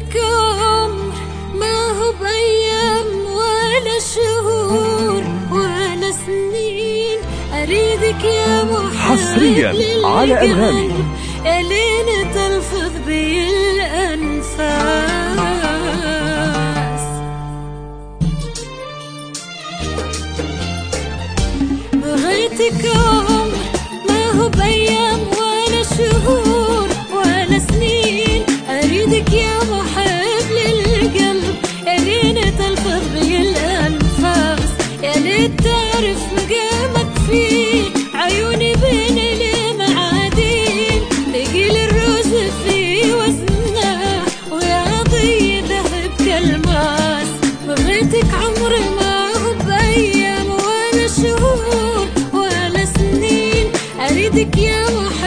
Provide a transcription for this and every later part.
الكون ما هو بأيام ولا شهور ولا سنين. أريدك يا محمد حصريا على أنغامي ألين تلفظ بي الأنفاس. بغيتك شهور ولا سنين. أريدك يا محمد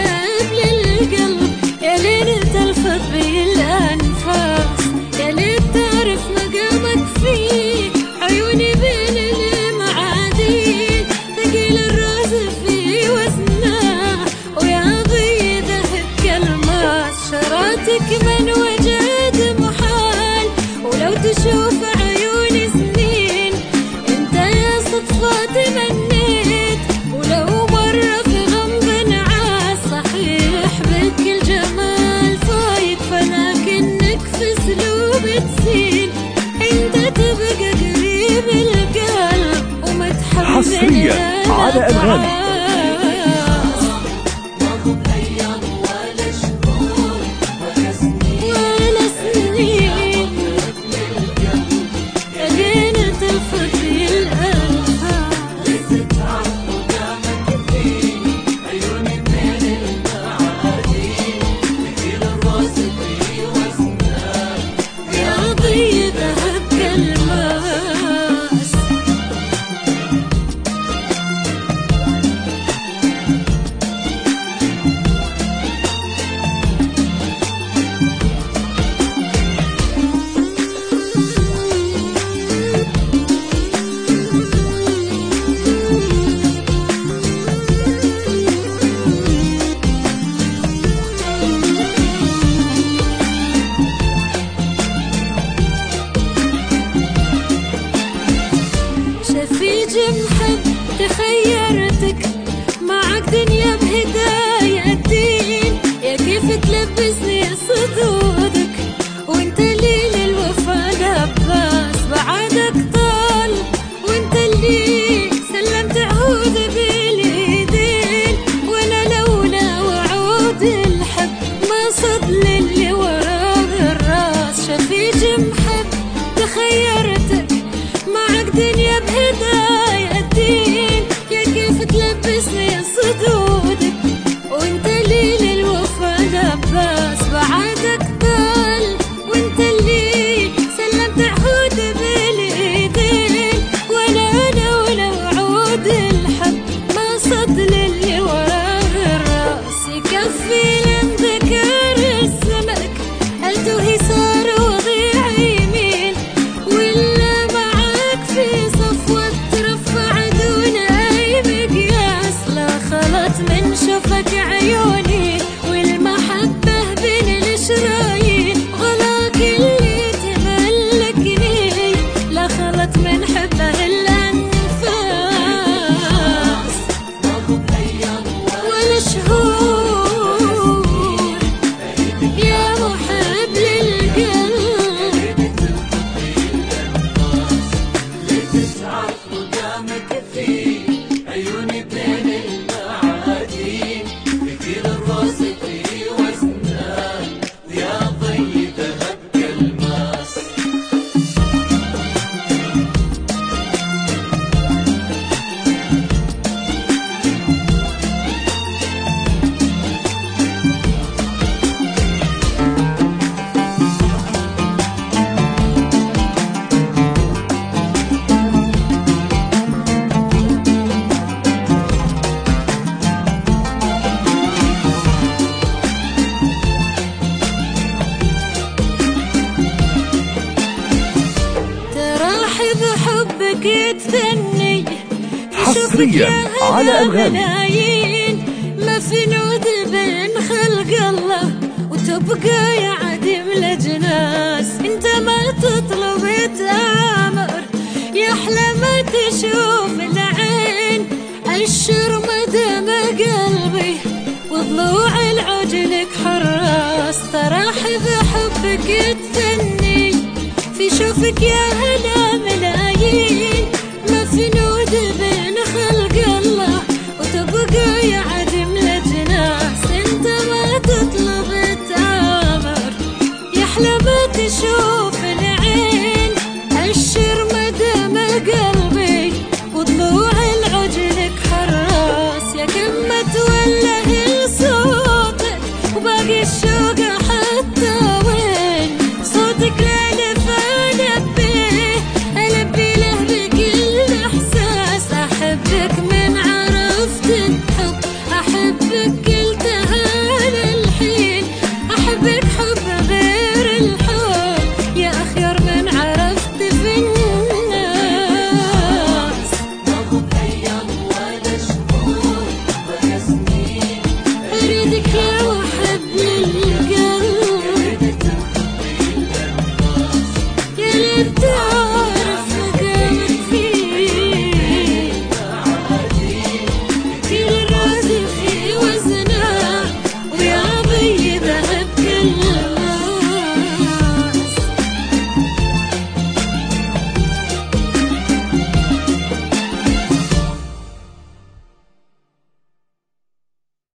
حصريا على أنغامي الفني حصريا على أنغامي ملايين نود بين خلق الله وتبقى يا عديم الأجناس. انت ما تطلب تآمر يا أحلى ما تشوف العين. أنشر مدام قلبي وضلوع العجلك حراس. تراحي بحبك التني في شوفك يا هلا